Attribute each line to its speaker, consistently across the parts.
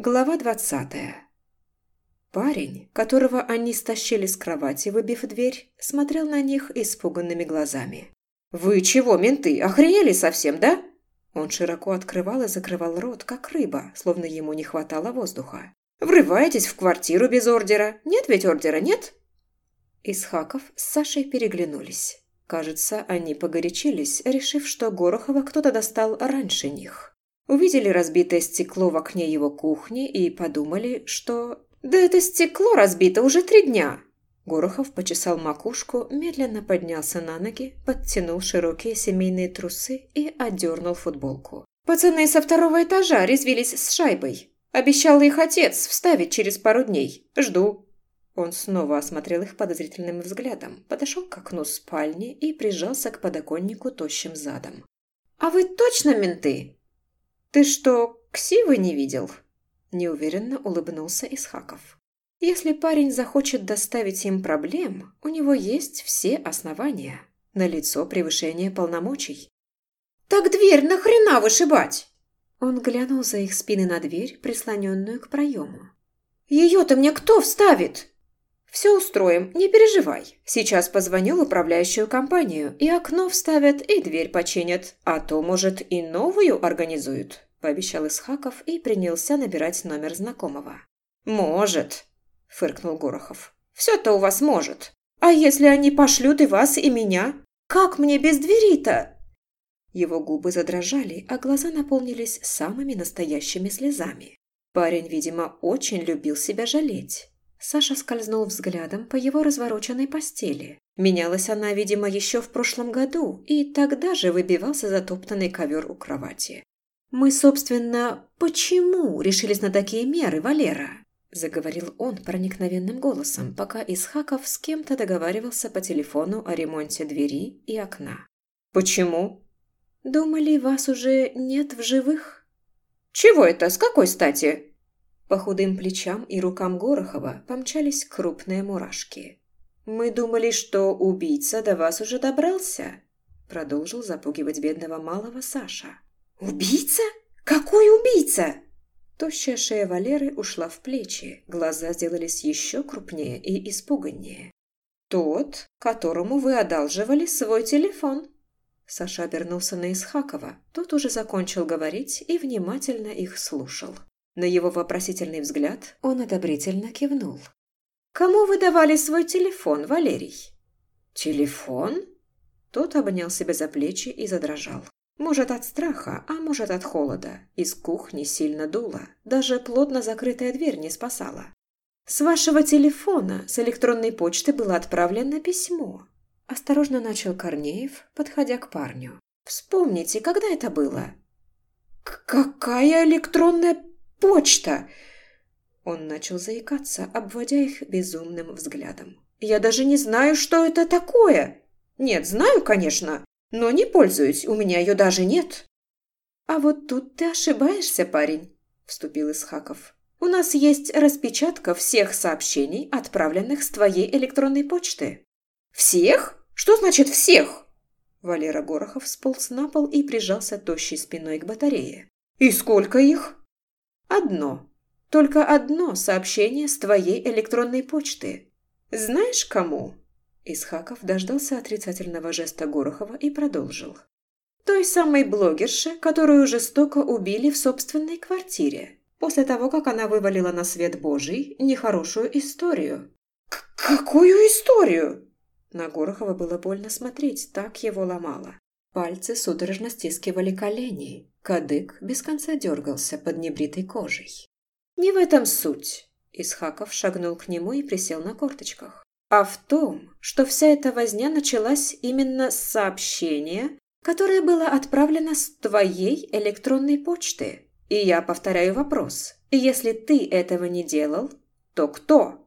Speaker 1: Глава двадцатая. Парень, которого они стащили с кровати, выбив дверь, смотрел на них испуганными глазами. «Вы чего, менты, охренели совсем, да?» Он широко открывал и закрывал рот, как рыба, словно ему не хватало воздуха. «Врываетесь в квартиру без ордера? Нет ведь ордера, нет?» Исхаков с Сашей переглянулись. Кажется, они погорячились, решив, что Горохова кто-то достал раньше них. Увидели разбитое стекло в окне его кухни и подумали, что... «Да это стекло разбито уже три дня!» Горохов почесал макушку, медленно поднялся на ноги, подтянул широкие семейные трусы и одернул футболку. «Пацаны со второго этажа резвились с шайбой. Обещал их отец вставить через пару дней. Жду». Он снова осмотрел их подозрительным взглядом, подошел к окну спальни и прижался к подоконнику тощим задом. «А вы точно менты?» «Ты что, ксивы не видел?» Неуверенно улыбнулся Исхаков. Если парень захочет доставить им проблем, у него есть все основания. На лицо превышение полномочий. «Так дверь нахрена вышибать?» Он глянул за их спины на дверь, прислоненную к проему. «Ее-то мне кто вставит?» «Все устроим, не переживай. Сейчас позвоню в управляющую компанию, и окно вставят, и дверь починят. А то, может, и новую организуют», – пообещал Исхаков и принялся набирать номер знакомого. «Может», – фыркнул Горохов. «Все-то у вас может. А если они пошлют и вас, и меня? Как мне без двери-то?» Его губы задрожали, а глаза наполнились самыми настоящими слезами. Парень, видимо, очень любил себя жалеть. Саша скользнул взглядом по его развороченной постели. Менялась она, видимо, еще в прошлом году, и тогда же выбивался затоптанный ковер у кровати. «Мы, собственно, почему решились на такие меры, Валера?» – заговорил он проникновенным голосом, пока Исхаков с кем-то договаривался по телефону о ремонте двери и окна. «Почему?» «Думали, вас уже нет в живых?» «Чего это? С какой стати?» По худым плечам и рукам Горохова помчались крупные мурашки. «Мы думали, что убийца до вас уже добрался», – продолжил запугивать бедного малого Саша. «Убийца? Какой убийца?» Тощая шея Валеры ушла в плечи, глаза сделались еще крупнее и испуганнее. «Тот, которому вы одалживали свой телефон». Саша обернулся на Исхакова. Тот уже закончил говорить и внимательно их слушал. На его вопросительный взгляд он одобрительно кивнул. «Кому вы давали свой телефон, Валерий?» «Телефон?» Тот обнял себя за плечи и задрожал. Может, от страха, а может, от холода. Из кухни сильно дуло. Даже плотно закрытая дверь не спасала. С вашего телефона, с электронной почты было отправлено письмо. Осторожно начал Корнеев, подходя к парню. Вспомните, когда это было? «Какая электронная почта?» Он начал заикаться, обводя их безумным взглядом. «Я даже не знаю, что это такое!» «Нет, знаю, конечно, но не пользуюсь, у меня ее даже нет». «А вот тут ты ошибаешься, парень», – вступил Исхаков. «У нас есть распечатка всех сообщений, отправленных с твоей электронной почты». «Всех? Что значит «всех»?» Валера Горохов сполз на пол и прижался тощей спиной к батарее. «И сколько их?» «Одно. Только одно сообщение с твоей электронной почты. Знаешь, кому?» Исхаков дождался отрицательного жеста Горохова и продолжил. Той самой блогерши, которую жестоко убили в собственной квартире, после того, как она вывалила на свет Божий нехорошую историю. К «Какую историю?» На Горохова было больно смотреть, так его ломало. Пальцы судорожно стискивали колени, кадык без конца дергался под небритой кожей. «Не в этом суть!» Исхаков шагнул к нему и присел на корточках а в том, что вся эта возня началась именно с сообщения, которое было отправлено с твоей электронной почты. И я повторяю вопрос. Если ты этого не делал, то кто?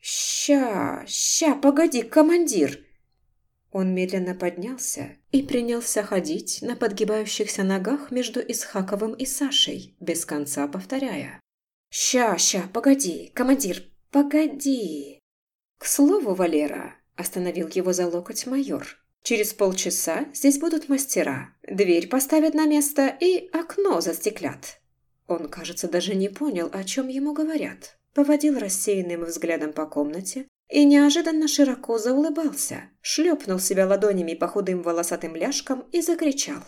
Speaker 1: «Ща, ща, погоди, командир!» Он медленно поднялся и принялся ходить на подгибающихся ногах между Исхаковым и Сашей, без конца повторяя. «Ща, ща, погоди, командир, погоди!» «К слову, Валера», – остановил его за локоть майор, – «через полчаса здесь будут мастера, дверь поставят на место и окно застеклят». Он, кажется, даже не понял, о чем ему говорят. Поводил рассеянным взглядом по комнате и неожиданно широко заулыбался, шлепнул себя ладонями по худым волосатым ляжкам и закричал.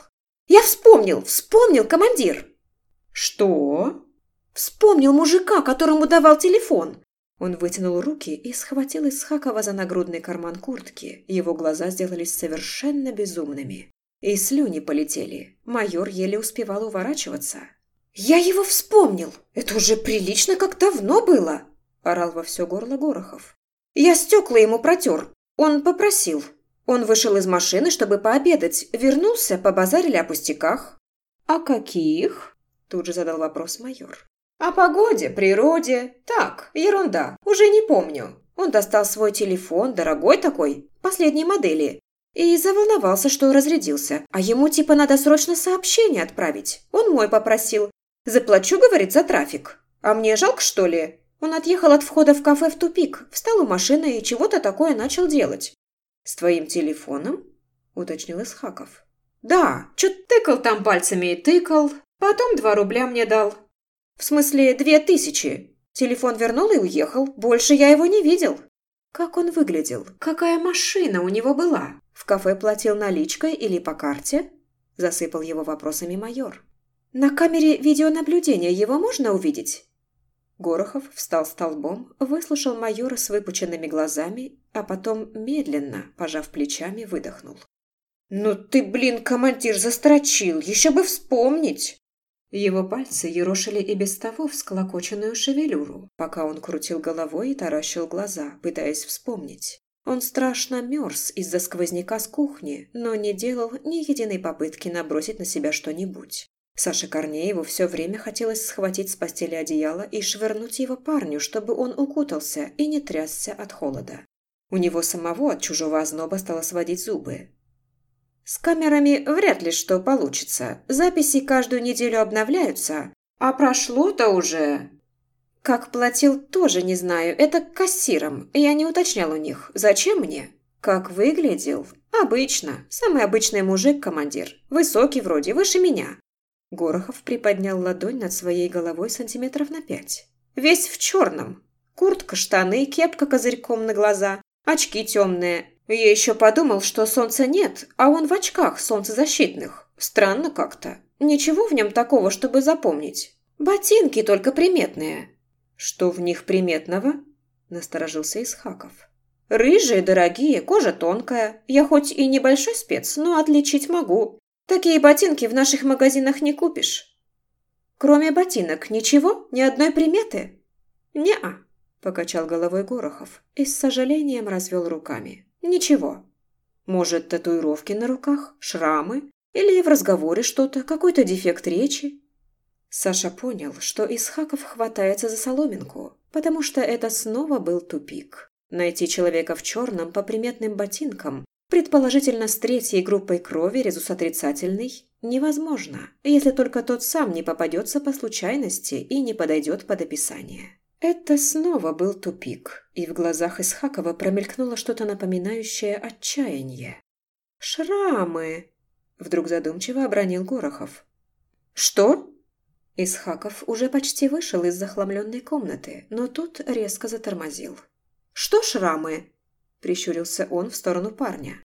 Speaker 1: «Я вспомнил! Вспомнил, командир!» «Что?» «Вспомнил мужика, которому давал телефон!» Он вытянул руки и схватил Исхакова за нагрудный карман куртки. Его глаза сделались совершенно безумными. И слюни полетели. Майор еле успевал уворачиваться. «Я его вспомнил! Это уже прилично как давно было!» Орал во все горло Горохов. «Я стекла ему протер. Он попросил. Он вышел из машины, чтобы пообедать. Вернулся, побазарили о пустяках». «О каких?» Тут же задал вопрос майор. «О погоде, природе. Так, ерунда. Уже не помню. Он достал свой телефон, дорогой такой, последней модели, и заволновался, что разрядился. А ему типа надо срочно сообщение отправить. Он мой попросил. Заплачу, говорит, за трафик. А мне жалко, что ли? Он отъехал от входа в кафе в тупик, встал у машины и чего-то такое начал делать. «С твоим телефоном?» – уточнил Исхаков. «Да, чё тыкал там пальцами и тыкал. Потом два рубля мне дал. В смысле, две тысячи. Телефон вернул и уехал. Больше я его не видел. Как он выглядел? Какая машина у него была? В кафе платил наличкой или по карте? Засыпал его вопросами майор. На камере видеонаблюдения его можно увидеть? Горохов встал столбом, выслушал майора с выпученными глазами, а потом медленно, пожав плечами, выдохнул. «Ну ты, блин, командир, застрочил, еще бы вспомнить!» Его пальцы ерошили и без того всклокоченную шевелюру, пока он крутил головой и таращил глаза, пытаясь вспомнить. Он страшно мерз из-за сквозняка с кухни, но не делал ни единой попытки набросить на себя что-нибудь. Саше Корнееву все время хотелось схватить с постели одеяло и швырнуть его парню, чтобы он укутался и не трясся от холода. У него самого от чужого озноба стало сводить зубы, с камерами вряд ли что получится. Записи каждую неделю обновляются. А прошло-то уже... Как платил, тоже не знаю. Это кассиром. Я не уточнял у них. Зачем мне? Как выглядел? Обычно. Самый обычный мужик-командир. Высокий вроде, выше меня. Горохов приподнял ладонь над своей головой сантиметров на пять. Весь в черном. Куртка, штаны, кепка козырьком на глаза, очки темные, я еще подумал, что солнца нет, а он в очках солнцезащитных. Странно как-то. Ничего в нем такого, чтобы запомнить. Ботинки только приметные. Что в них приметного? Насторожился Исхаков. Рыжие, дорогие, кожа тонкая. Я хоть и небольшой спец, но отличить могу. Такие ботинки в наших магазинах не купишь. Кроме ботинок, ничего? Ни одной приметы? Не-а, покачал головой Горохов и с сожалением развел руками. Ничего. Может, татуировки на руках, шрамы? Или в разговоре что-то, какой-то дефект речи? Саша понял, что Исхаков хватается за соломинку, потому что это снова был тупик. Найти человека в черном по приметным ботинкам, предположительно с третьей группой крови резус отрицательный, невозможно, если только тот сам не попадется по случайности и не подойдет под описание. Это снова был тупик, и в глазах Исхакова промелькнуло что-то напоминающее отчаяние. «Шрамы!» – вдруг задумчиво обронил Горохов. «Что?» Исхаков уже почти вышел из захламленной комнаты, но тут резко затормозил. «Что шрамы?» – прищурился он в сторону парня.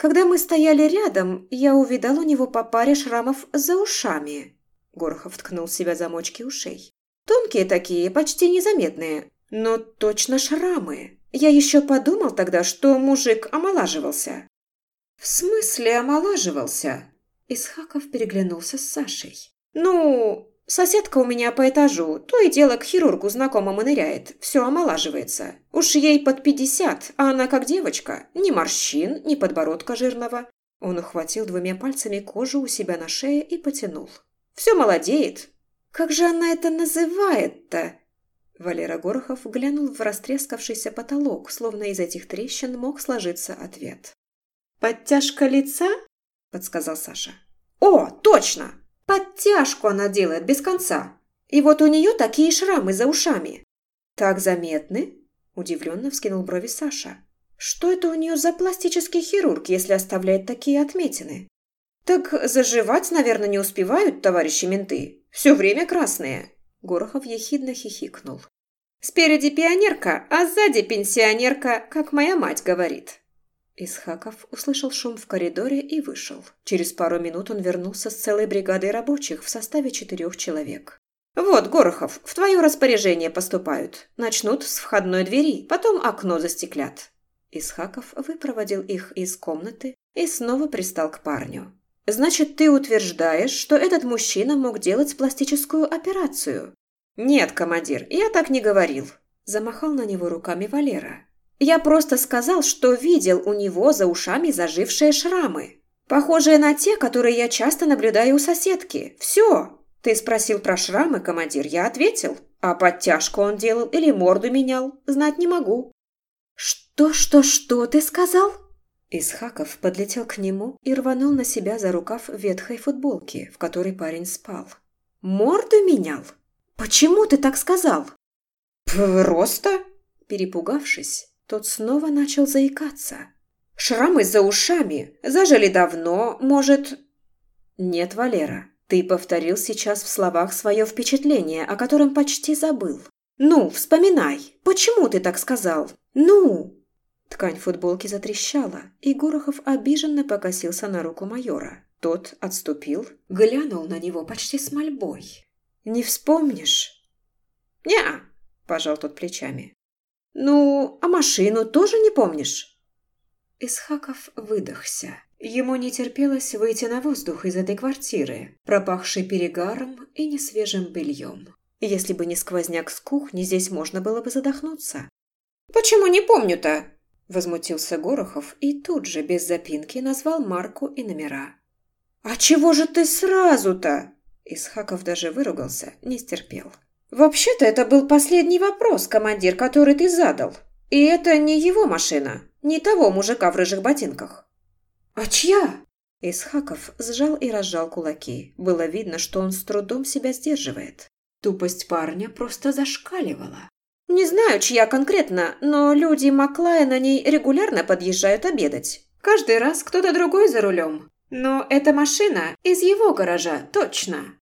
Speaker 1: «Когда мы стояли рядом, я увидал у него по паре шрамов за ушами». Горохов ткнул себя замочки ушей. Тонкие такие, почти незаметные, но точно шрамы. Я еще подумал тогда, что мужик омолаживался. В смысле омолаживался? Исхаков переглянулся с Сашей. Ну, соседка у меня по этажу, то и дело к хирургу знакомому ныряет, все омолаживается. Уж ей под пятьдесят, а она как девочка, ни морщин, ни подбородка жирного. Он ухватил двумя пальцами кожу у себя на шее и потянул. Все молодеет, как же она это называет-то?» Валера Горохов глянул в растрескавшийся потолок, словно из этих трещин мог сложиться ответ. «Подтяжка лица?» – подсказал Саша. «О, точно! Подтяжку она делает без конца. И вот у нее такие шрамы за ушами». «Так заметны?» – удивленно вскинул брови Саша. «Что это у нее за пластический хирург, если оставляет такие отметины?» «Так заживать, наверное, не успевают, товарищи менты. Все время красные». Горохов ехидно хихикнул. «Спереди пионерка, а сзади пенсионерка, как моя мать говорит». Исхаков услышал шум в коридоре и вышел. Через пару минут он вернулся с целой бригадой рабочих в составе четырех человек. «Вот, Горохов, в твое распоряжение поступают. Начнут с входной двери, потом окно застеклят». Исхаков выпроводил их из комнаты и снова пристал к парню. «Значит, ты утверждаешь, что этот мужчина мог делать пластическую операцию?» «Нет, командир, я так не говорил», – замахал на него руками Валера. «Я просто сказал, что видел у него за ушами зажившие шрамы, похожие на те, которые я часто наблюдаю у соседки. Все!» «Ты спросил про шрамы, командир, я ответил. А подтяжку он делал или морду менял, знать не могу». «Что, что, что ты сказал?» Исхаков подлетел к нему и рванул на себя за рукав ветхой футболки, в которой парень спал. «Морду менял? Почему ты так сказал?» «Просто?» Перепугавшись, тот снова начал заикаться. «Шрамы за ушами. Зажили давно, может...» «Нет, Валера, ты повторил сейчас в словах свое впечатление, о котором почти забыл. Ну, вспоминай, почему ты так сказал? Ну!» Ткань футболки затрещала, и Горохов обиженно покосился на руку майора. Тот отступил, глянул на него почти с мольбой. «Не вспомнишь?» «Не-а», пожал тот плечами. «Ну, а машину тоже не помнишь?» Исхаков выдохся. Ему не терпелось выйти на воздух из этой квартиры, пропахшей перегаром и несвежим бельем. Если бы не сквозняк с кухни, здесь можно было бы задохнуться. «Почему не помню-то?» – возмутился Горохов и тут же, без запинки, назвал марку и номера. «А чего же ты сразу-то?» Исхаков даже выругался, не стерпел. «Вообще-то это был последний вопрос, командир, который ты задал. И это не его машина, не того мужика в рыжих ботинках. «А чья?» Исхаков сжал и разжал кулаки. Было видно, что он с трудом себя сдерживает. Тупость парня просто зашкаливала. «Не знаю, чья конкретно, но люди Маклая на ней регулярно подъезжают обедать. Каждый раз кто-то другой за рулем. Но эта машина из его гаража, точно.